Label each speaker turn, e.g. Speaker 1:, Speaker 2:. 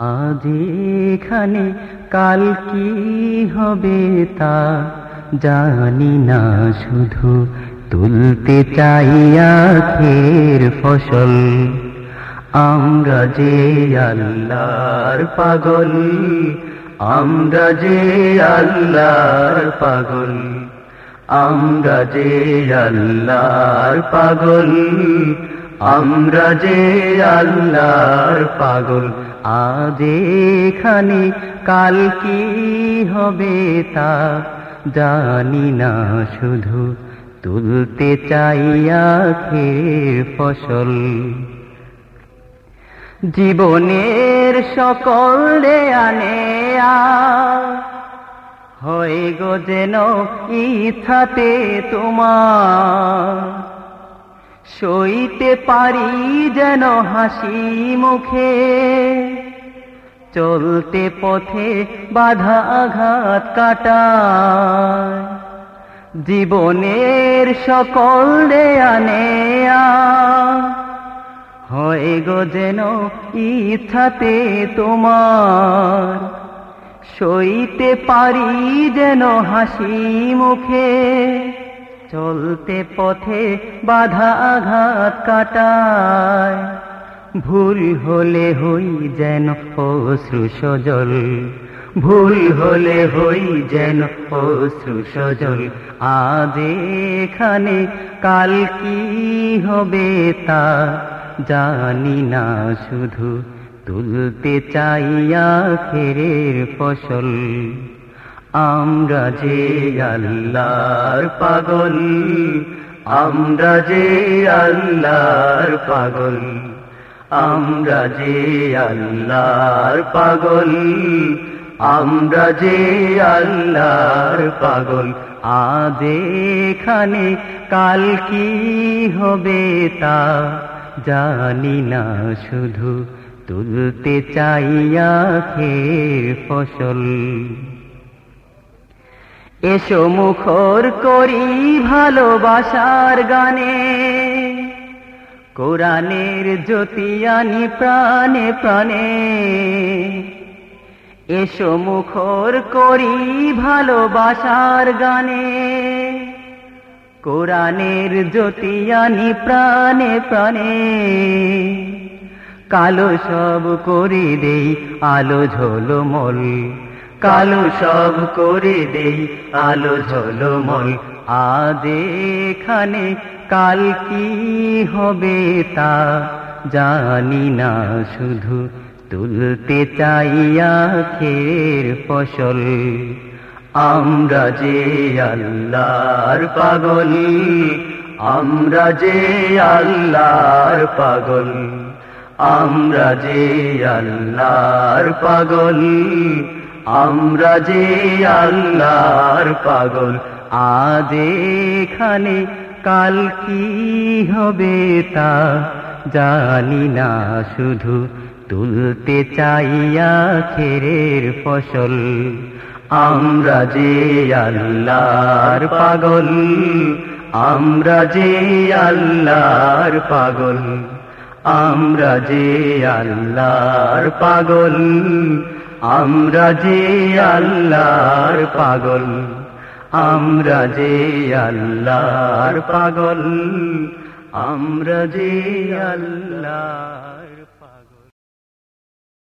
Speaker 1: আজ এখানে কাল কি হবে তা জানি না শুধু তুলতে চাইয়া খের ফসল। আমরা যে আল্লাহর পাগল, আমরা যে আল্লাহর পাগল, আমরা যে আল্লাহর পাগল আমরা যে আল্লাহর পাগল, আজ এখানে কাল কি হবে তা জানি না শুধু তুলতে চাইয়া খের ফসল। জীবনের সকল আনে হয় গো যেন ইচ্ছাতে তোমার। সইতে পারি যেন হাসি মুখে। চলতে পথে বাধা আঘাত কাটা জীবনের সকল আনে হয় গো যেন ইচ্ছাতে তোমার। সইতে পারি যেন হাসি মুখে। চলতে পথে বাধা আঘাত কাটায়। ভুল হলে হই যেন অশ্রু সজল। ভুল হলে হই যেন অশ্রু সজল। আজ এখানে কাল কি হবে তা জানি না, শুধু তুলতে চাইয়া খেরের ফসল। আমরা যে আল্লাহর পাগল, আমরা যে আল্লাহর পাগল, আমরা যে আল্লাহর পাগল, আমরা যে আল্লাহর পাগল। আজ এখানে কাল কি হবে তা জানি না, শুধু তুলতে চাইয়া খের ফসল। এসো মুখর করি ভালোবাসার গানে। কোরআনের জ্যোতিয়ানি প্রাণে প্রাণে। এসো মুখর করি ভালোবাসার গানে। কোরআনের জ্যোতিয়ানি প্রাণে প্রাণে। কালো সব করে দেই, আলো ঝোলমল কালো সব করে দেই, আলো ঝলমল আজ এখানে কাল কি হবে তা জানি না, শুধু তুলতে চাইয়া খের ফসল। আমরা যে আল্লাহর পাগল, আমরা যে আল্লাহর পাগল, আমরা যে আল্লাহর পাগল। আমরা যে আল্লাহর পাগল, আজ এখানে কাল কি হবে তা জানি না। শুধু তুলতে চাইয়া খেরের ফসল। আমরা যে আল্লাহর পাগল, আমরা যে আল্লাহর পাগল, আমরা যে আল্লাহর পাগল আমরা যে আল্লাহর পাগল আমরা যে আল্লাহর পাগল আমরা যে আল্লাহর